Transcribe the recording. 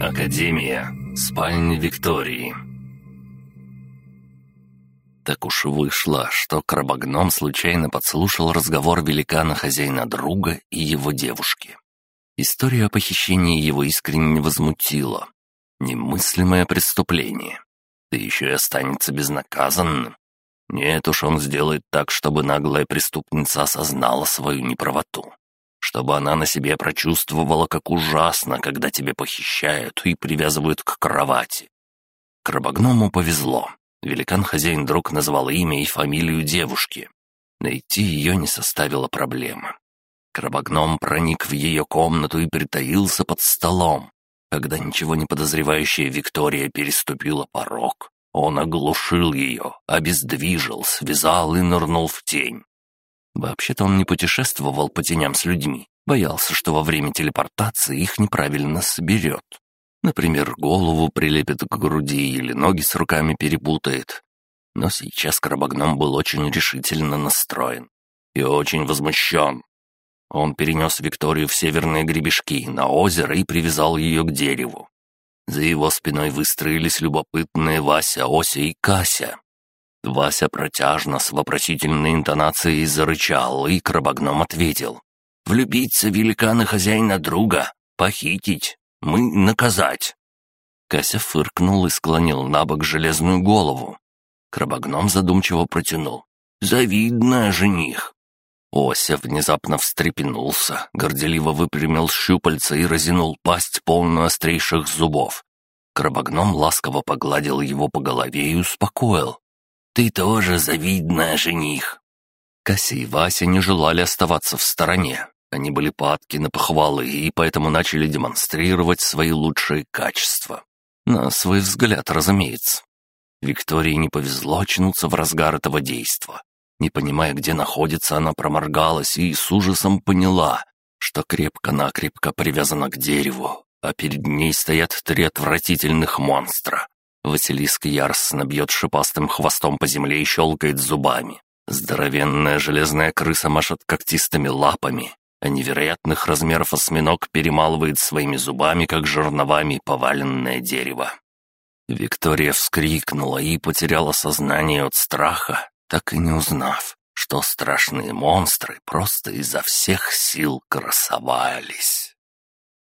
Академия. Спальня Виктории. Так уж вышло, что крабогном случайно подслушал разговор великана хозяина друга и его девушки. История о похищении его искренне возмутила. Немыслимое преступление. Да еще и останется безнаказанным. Нет уж, он сделает так, чтобы наглая преступница осознала свою неправоту. Чтобы она на себе прочувствовала, как ужасно, когда тебя похищают и привязывают к кровати. Крабогному повезло. Великан-хозяин друг назвал имя и фамилию девушки. Найти ее не составило проблемы. Крабогном проник в ее комнату и притаился под столом. Когда ничего не подозревающая Виктория переступила порог, он оглушил ее, обездвижил, связал и нырнул в тень. Вообще-то он не путешествовал по теням с людьми, боялся, что во время телепортации их неправильно соберет. Например, голову прилепит к груди или ноги с руками перепутает. Но сейчас Крабогном был очень решительно настроен и очень возмущен. Он перенес Викторию в северные гребешки, на озеро и привязал ее к дереву. За его спиной выстроились любопытные Вася, Ося и Кася. Вася протяжно с вопросительной интонацией зарычал, и крабогном ответил. «Влюбиться великана хозяина друга, похитить, мы наказать». Кася фыркнул и склонил на бок железную голову. Крабогном задумчиво протянул. «Завидно, жених!» Ося внезапно встрепенулся, горделиво выпрямил щупальца и разинул пасть, полную острейших зубов. Крабогном ласково погладил его по голове и успокоил. «Ты тоже завидная, жених!» Кася и Вася не желали оставаться в стороне. Они были падки на похвалы и поэтому начали демонстрировать свои лучшие качества. На свой взгляд, разумеется. Виктории не повезло очнуться в разгар этого действа. Не понимая, где находится, она проморгалась и с ужасом поняла, что крепко-накрепко привязана к дереву, а перед ней стоят три отвратительных монстра. Василиск яростно бьет шипастым хвостом по земле и щелкает зубами. Здоровенная железная крыса машет когтистыми лапами, а невероятных размеров осьминог перемалывает своими зубами, как жерновами, поваленное дерево. Виктория вскрикнула и потеряла сознание от страха, так и не узнав, что страшные монстры просто изо всех сил красовались.